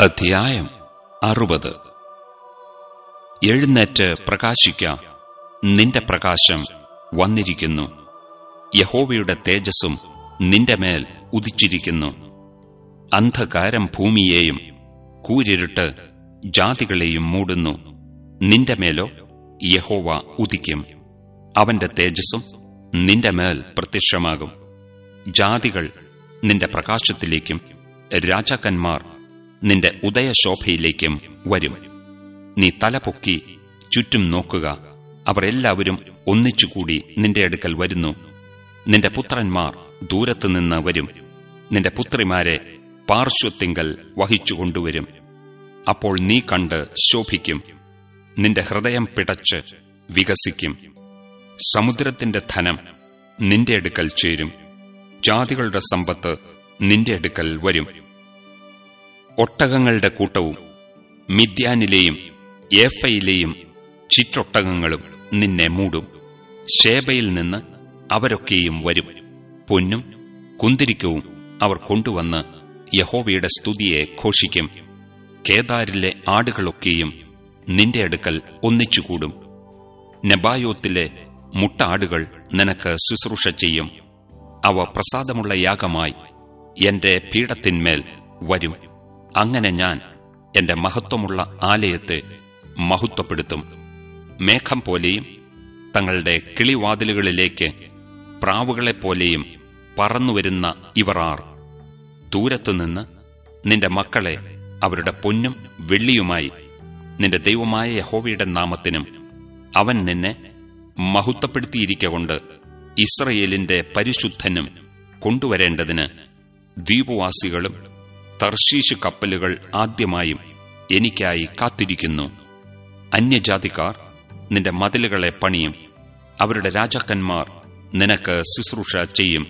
അധ്യായം അറുപത്. എഴുന്നേറ്റ് പ്രകാശിക്ക. നിന്റെ പ്രകാശം വന്നിരിക്കുന്നു. യഹോവയുടെ തേജസ്സും നിന്റെ മേൽ ഉദിച്ചിരിക്കുന്നു. അന്ധകാരം ഭൂമിയെയും കൂരിരുട്ട് ജാതികളെയും മൂടുന്നു. നിന്റെ മേലോ യഹോവ ഉദിക്കും. അവന്റെ തേജസ്സും നിന്റെ മേൽ പ്രത്യക്ഷമാകും. ജാതികൾ നിന്റെ പ്രകാശത്തിലേക്കും രാജാക്കന്മാർ നിന്റെ ഉദയശോഭയിലേക്കും വരും. നീ തലപൊക്കി ചുറ്റും നോക്കുക. അവർ എല്ലാവരും ഒന്നിച്ചുകൂടി നിന്റെ അടുക്കൽ വരുന്നു. നിന്റെ പുത്രന്മാർ ദൂരത്തുനിന്ന് വരും. നിന്റെ പുത്രിമാരെ പാർശ്വത്തിങ്കൽ വഹിച്ചുകൊണ്ടുവരും അപ്പോൾ നീ കണ്ട് ശോഭിക്കും. നിന്റെ ഹൃദയം പിടച്ച് വികസിക്കും. സമുദ്രത്തിന്റെ ധനം നിന്റെ അടുക്കൽ ചേരും. ജാതികളുടെ സമ്പത്ത് നിന്റെ അടുക്കൽ വരും. ഒട്ടകങ്ങളുടെ കൂട്ടവും മിദ്യാനിലെയും ഏഫയിലെയും ചിറ്റൊട്ടകങ്ങളും നിന്നെ മൂടും. ഷേബയിൽ നിന്ന് അവരൊക്കെയും വരും. പൊന്നും കുന്തിരിക്കവും അവർ കൊണ്ടുവന്ന് യഹോവയുടെ സ്തുതിയെ ഘോഷിക്കും. കേദാരിലെ ആടുകളൊക്കെയും നിന്റെ അടുക്കൽ ഒന്നിച്ചുകൂടും. നെബായോത്തിലെ മുട്ടാടുകൾ നിനക്ക് ശുശ്രൂഷ ചെയ്യും. അവ പ്രസാദമുള്ള യാഗമായി എന്റെ പീഠത്തിന്മേൽ വരും. അങ്ങനെ ഞാൻ എന്റെ മഹത്വമുള്ള ആലയത്തെ മഹത്വപ്പെടുത്തും. മേഘം പോലെയും തങ്ങളുടെ കിളിവാതിലുകളിലേക്ക് പ്രാവുകളെപ്പോലെയും പറന്നുവരുന്ന ഇവർ ആർ. ദൂരത്തുനിന്ന് നിന്റെ മക്കളെ അവരുടെ പൊന്നും വെള്ളിയുമായി നിന്റെ ദൈവമായ യഹോവയുടെ നാമത്തിനും അവൻ നിന്നെ മഹത്വപ്പെടുത്തിയിരിക്കൊണ്ട് ഇസ്രയേലിന്റെ പരിശുദ്ധനും കൊണ്ടുവരേണ്ടതിന് ദ്വീപവാസികളും തർശീശ് കപ്പലുകൾ ആദ്യമായും എനിക്കായി കാത്തിരിക്കുന്നു. അന്യജാതിക്കാർ നിന്റെ മതിലുകളെ പണിയും. അവരുടെ രാജാക്കന്മാർ നിനക്ക് ശുശ്രൂഷ ചെയ്യും.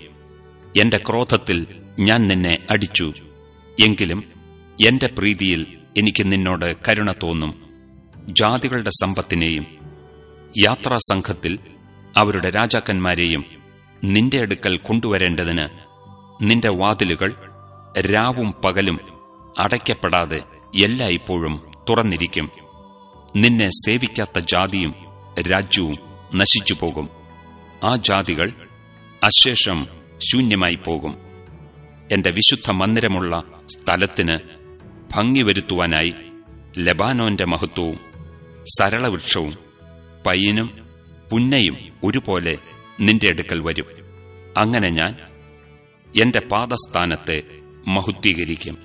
എന്റെ ക്രോധത്തിൽ ഞാൻ നിന്നെ അടിച്ചു. എങ്കിലും എന്റെ പ്രീതിയിൽ എനിക്ക് നിന്നോട് കരുണ തോന്നും. ജാതികളുടെ സമ്പത്തിനെയും യാത്രാസംഘത്തിൽ അവരുടെ രാജാക്കന്മാരെയും നിന്റെ അടുക്കൽ കൊണ്ടുവരേണ്ടതിന് നിന്റെ വാതിലുകൾ രാവും പകലും അടയ്ക്കപ്പെടാതെ എല്ലായ്പ്പോഴും തുറന്നിരിക്കും. നിന്നെ സേവിക്കാത്ത ജാതിയും രാജ്യവും നശിച്ചു പോകും ആ ജാതികൾ അശേഷം ശൂന്യമായി പോകും എന്റെ വിശുദ്ധ മന്ദിരമുള്ള സ്ഥലത്തിന് ഭംഗി വരുത്തുവാനായി ലബാനോന്റെ മഹത്വവും സരളവൃക്ഷവും പയ്യനും പുന്നയും ഒരുപോലെ നിന്റെ അടുക്കൽ വരും. അങ്ങനെ ഞാൻ എന്റെ പാദസ്ഥാനത്തെ മഹുദ്ധീകരിക്കും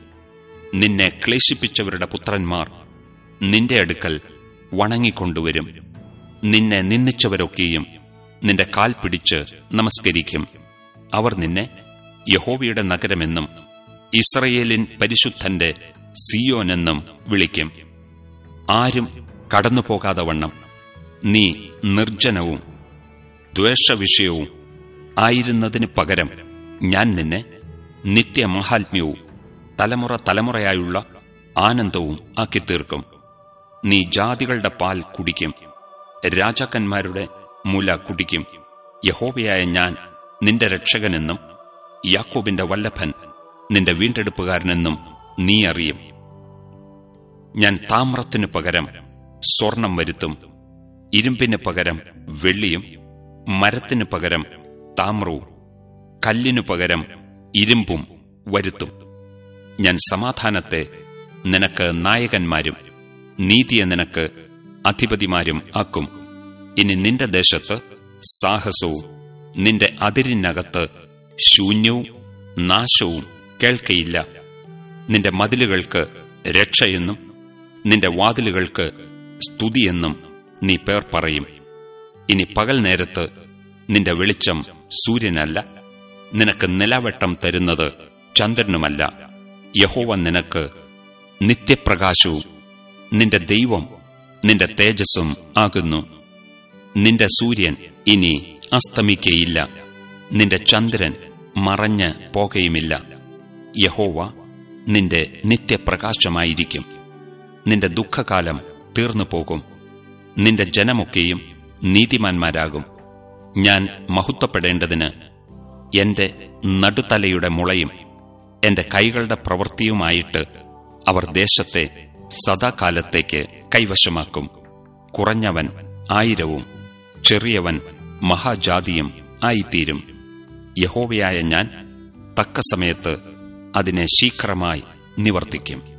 നിന്നെ ക്ലേശിപ്പിച്ചവരുടെ പുത്രന്മാർ നിന്റെ അടുക്കൽ വണങ്ങിക്കൊണ്ടുവരും. നിന്നെ നിന്ദിച്ചവരൊക്കെയും നിന്റെ കാൽ പിടിച്ച് നമസ്കരിക്കും. അവർ നിന്നെ യഹോവയുടെ നഗരമെന്നും ഇസ്രയേലിൻ പരിശുദ്ധന്റെ സിയോനെന്നും വിളിക്കും. ആരും കടന്നുപോകാതെ വണ്ണം. നീ നിർജനവും ദ്വേഷവിഷയവും ആയിരുന്നതിന് പകരം ഞാൻ നിന്നെ നിത്യമഹാത്മ്യവും തലമുറ തലമുറയായുള്ള ആനന്ദവും ആക്കി തീർക്കും നീ ജാതികളുടെ പാൽ കുടിക്കും. രാജാക്കന്മാരുടെ മുല കുടിക്കും. യഹോവയായ ഞാൻ നിന്റെ രക്ഷകനെന്നും യാക്കോബിന്റെ വല്ലഭൻ നിന്റെ വീണ്ടെടുപ്പുകാരനെന്നും നീ അറിയും. ഞാൻ താമ്രത്തിനു പകരം സ്വർണം വരുത്തും. ഇരുമ്പിന് പകരം വെള്ളിയും മരത്തിനു പകരം താമ്രവും കല്ലിനു പകരം ഇരുമ്പും വരുത്തും. ഞാൻ സമാധാനത്തെ നിനക്ക് നായകന്മാരും നീതിയെ നിനക്ക് അധിപതിമാരും ആക്കും. ഇനി നിന്റെ ദേശത്ത് സാഹസവും നിന്റെ അതിരിനകത്ത് ശൂന്യവും നാശവും കേൾക്കയില്ല. നിന്റെ മതിലുകൾക്ക് രക്ഷയെന്നും നിന്റെ വാതിലുകൾക്ക് സ്തുതിയെന്നും നീ പേർ പറയും. ഇനി പകൽ നേരത്ത് നിന്റെ വെളിച്ചം സൂര്യനല്ല. നിനക്ക് നിലവെട്ടം തരുന്നത് ചന്ദ്രനുമല്ല. യഹോവ നിനക്ക് നിത്യപ്രകാശവും നിന്റെ ദൈവം നിന്റെ തേജസ്സും ആകുന്നു. നിന്റെ സൂര്യൻ ഇനി അസ്തമിക്കയില്ല. നിന്റെ ചന്ദ്രൻ മറഞ്ഞ് പോകയുമില്ല. യഹോവ നിന്റെ നിത്യപ്രകാശമായിരിക്കും. നിന്റെ ദുഃഖകാലം തീർന്നു പോകും. നിന്റെ ജനമൊക്കെയും നീതിമാന്മാരാകും. ഞാൻ മഹത്വപ്പെടേണ്ടതിന് എന്റെ നടുതലയുടെ മുളയും എന്റെ കൈകളുടെ പ്രവൃത്തിയുമായിട്ട് അവർ ദേശത്തെ സദാകാലത്തേക്ക് കൈവശമാക്കും. കുറഞ്ഞവൻ ആയിരവും ചെറിയവൻ മഹാജാതിയും ആയിത്തീരും. യഹോവയായ ഞാൻ തക്ക സമയത്ത് അതിനെ ശീഘ്രമായി നിവർത്തിക്കും.